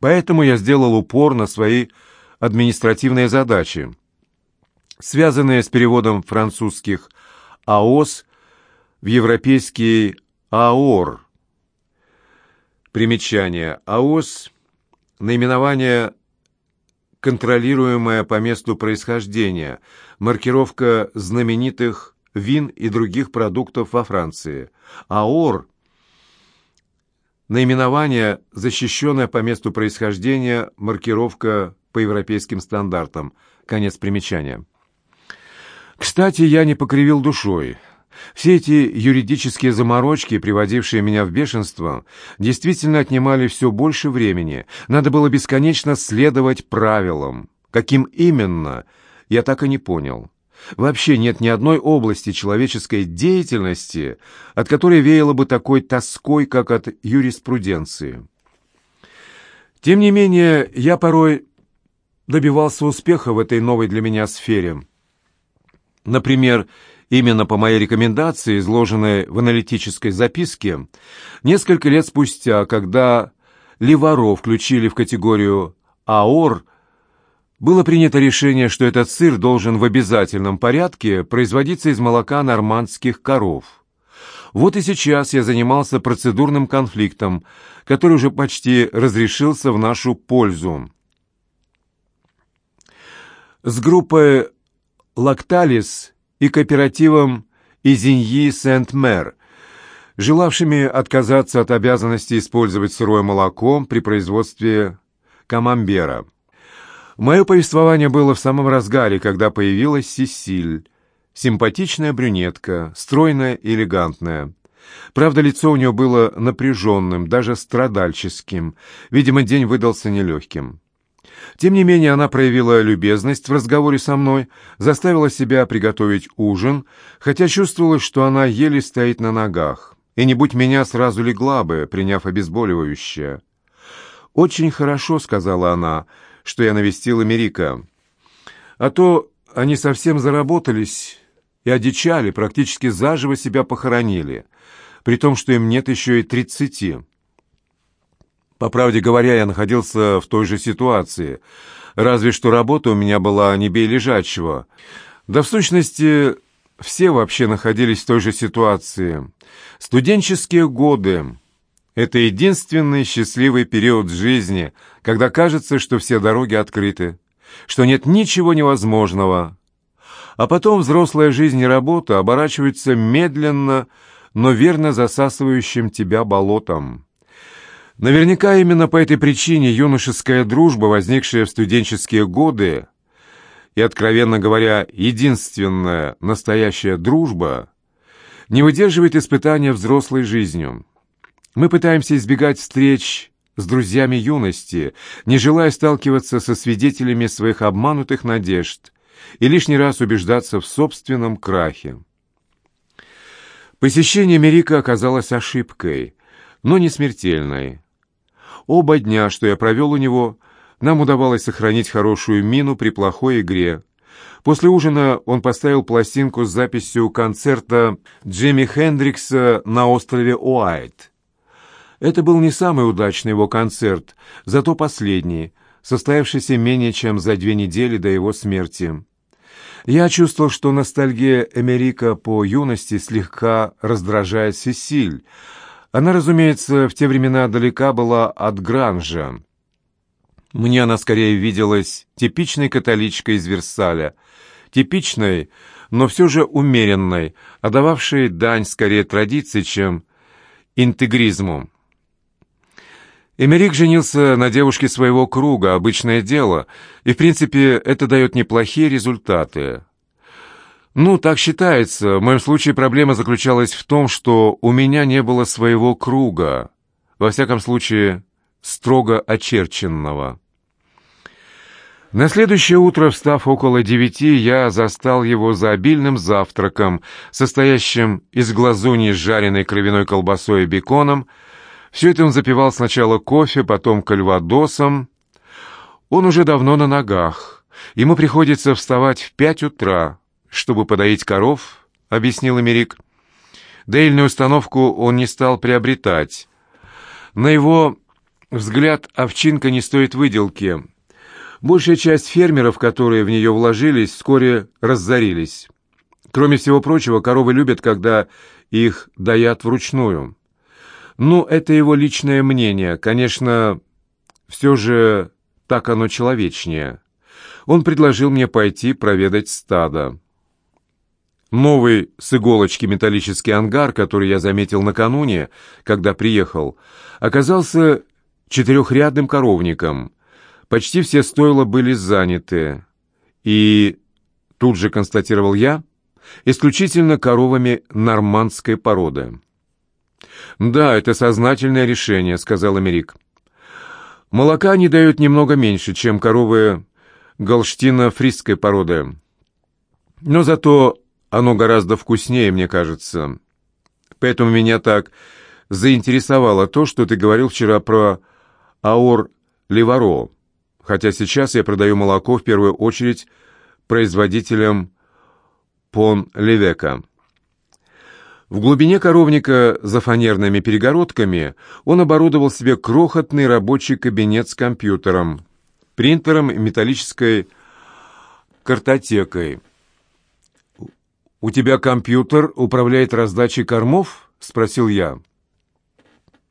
Поэтому я сделал упор на свои административные задачи, связанные с переводом французских АОС в европейский АОР. Примечание. АОС – наименование контролируемое по месту происхождения, маркировка знаменитых вин и других продуктов во Франции. АОР – наименование, защищенное по месту происхождения, маркировка по европейским стандартам. Конец примечания. Кстати, я не покривил душой. Все эти юридические заморочки, приводившие меня в бешенство, действительно отнимали все больше времени. Надо было бесконечно следовать правилам. Каким именно, я так и не понял. Вообще нет ни одной области человеческой деятельности, от которой веяло бы такой тоской, как от юриспруденции. Тем не менее, я порой добивался успеха в этой новой для меня сфере. Например, именно по моей рекомендации, изложенной в аналитической записке, несколько лет спустя, когда Ливаро включили в категорию АОР, было принято решение, что этот сыр должен в обязательном порядке производиться из молока нормандских коров. Вот и сейчас я занимался процедурным конфликтом, который уже почти разрешился в нашу пользу. С группой «Лакталис» и кооперативом «Изиньи Сент-Мэр», желавшими отказаться от обязанности использовать сырое молоко при производстве камамбера. Мое повествование было в самом разгаре, когда появилась Сесиль, симпатичная брюнетка, стройная и элегантная. Правда, лицо у нее было напряженным, даже страдальческим. Видимо, день выдался нелегким. Тем не менее, она проявила любезность в разговоре со мной, заставила себя приготовить ужин, хотя чувствовала, что она еле стоит на ногах, и не будь меня, сразу легла бы, приняв обезболивающее. «Очень хорошо», — сказала она, — «что я навестила Мерика. А то они совсем заработались и одичали, практически заживо себя похоронили, при том, что им нет еще и тридцати». По правде говоря, я находился в той же ситуации, разве что работа у меня была не бей лежачего. Да в сущности, все вообще находились в той же ситуации. Студенческие годы — это единственный счастливый период жизни, когда кажется, что все дороги открыты, что нет ничего невозможного. А потом взрослая жизнь и работа оборачиваются медленно, но верно засасывающим тебя болотом. Наверняка именно по этой причине юношеская дружба, возникшая в студенческие годы, и, откровенно говоря, единственная настоящая дружба, не выдерживает испытания взрослой жизнью. Мы пытаемся избегать встреч с друзьями юности, не желая сталкиваться со свидетелями своих обманутых надежд и лишний раз убеждаться в собственном крахе. Посещение Мерика оказалось ошибкой, но не смертельной. Оба дня, что я провел у него, нам удавалось сохранить хорошую мину при плохой игре. После ужина он поставил пластинку с записью концерта Джимми Хендрикса на острове Уайт. Это был не самый удачный его концерт, зато последний, состоявшийся менее чем за две недели до его смерти. Я чувствовал, что ностальгия Эмерика по юности слегка раздражает Сесиль, она, разумеется, в те времена далека была от Гранжа. Мне она скорее виделась типичной католичкой из Версаля, типичной, но все же умеренной, отдававшей дань скорее традиции, чем интегризму. Эмерик женился на девушке своего круга, обычное дело, и, в принципе, это дает неплохие результаты. «Ну, так считается. В моем случае проблема заключалась в том, что у меня не было своего круга, во всяком случае, строго очерченного». На следующее утро, встав около девяти, я застал его за обильным завтраком, состоящим из глазуни с жареной кровяной колбасой и беконом. Все это он запивал сначала кофе, потом кальвадосом. Он уже давно на ногах. Ему приходится вставать в пять утра, чтобы подоить коров», — объяснил Эмерик. Дейльную установку он не стал приобретать. На его взгляд овчинка не стоит выделки. Большая часть фермеров, которые в нее вложились, вскоре разорились. Кроме всего прочего, коровы любят, когда их доят вручную. Ну, это его личное мнение. Конечно, все же так оно человечнее. Он предложил мне пойти проведать стадо. Новый с иголочки металлический ангар, который я заметил накануне, когда приехал, оказался четырехрядным коровником. Почти все стойла были заняты. И, тут же констатировал я, исключительно коровами нормандской породы. «Да, это сознательное решение», — сказал Америк. «Молока они дают немного меньше, чем коровы галштино-фрисской породы. Но зато оно гораздо вкуснее, мне кажется. Поэтому меня так заинтересовало то, что ты говорил вчера про аор леваро, хотя сейчас я продаю молоко в первую очередь производителям Пон Левека. В глубине коровника за фанерными перегородками он оборудовал себе крохотный рабочий кабинет с компьютером, принтером и металлической картотекой. «У тебя компьютер управляет раздачей кормов?» — спросил я.